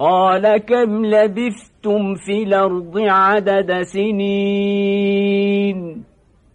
قال كم لبثتم في الأرض عدد سنين